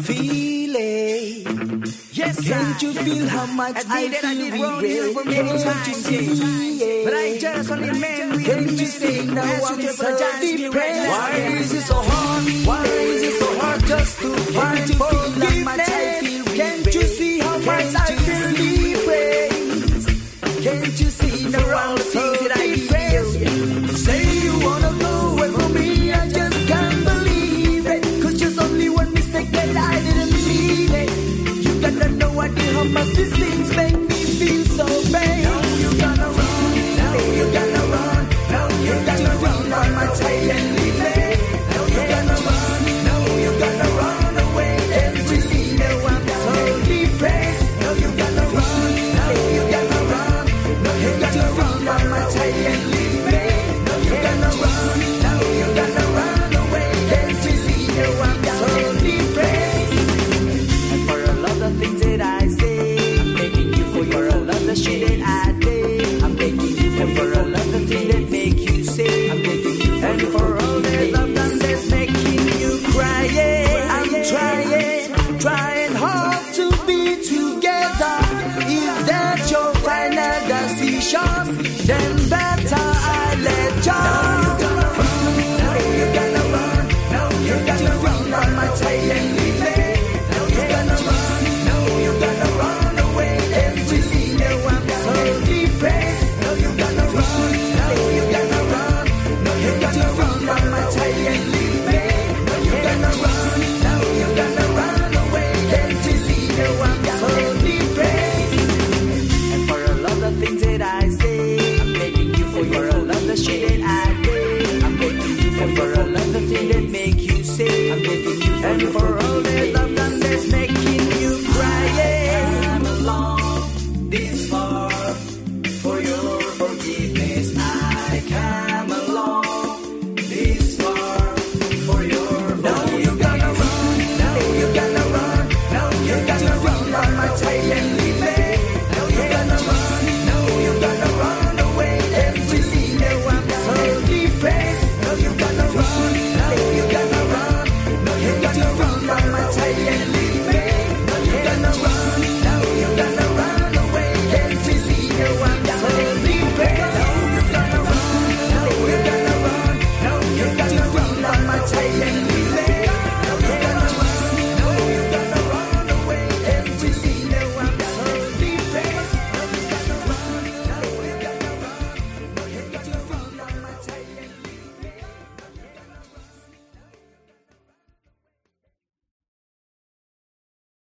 Feel it. Yes, Can't you yes, feel sir. how much I feel I did wrong you for many But I just only to Can't you see now I'm so depressed? Why is it so hard? things make me feel so bad.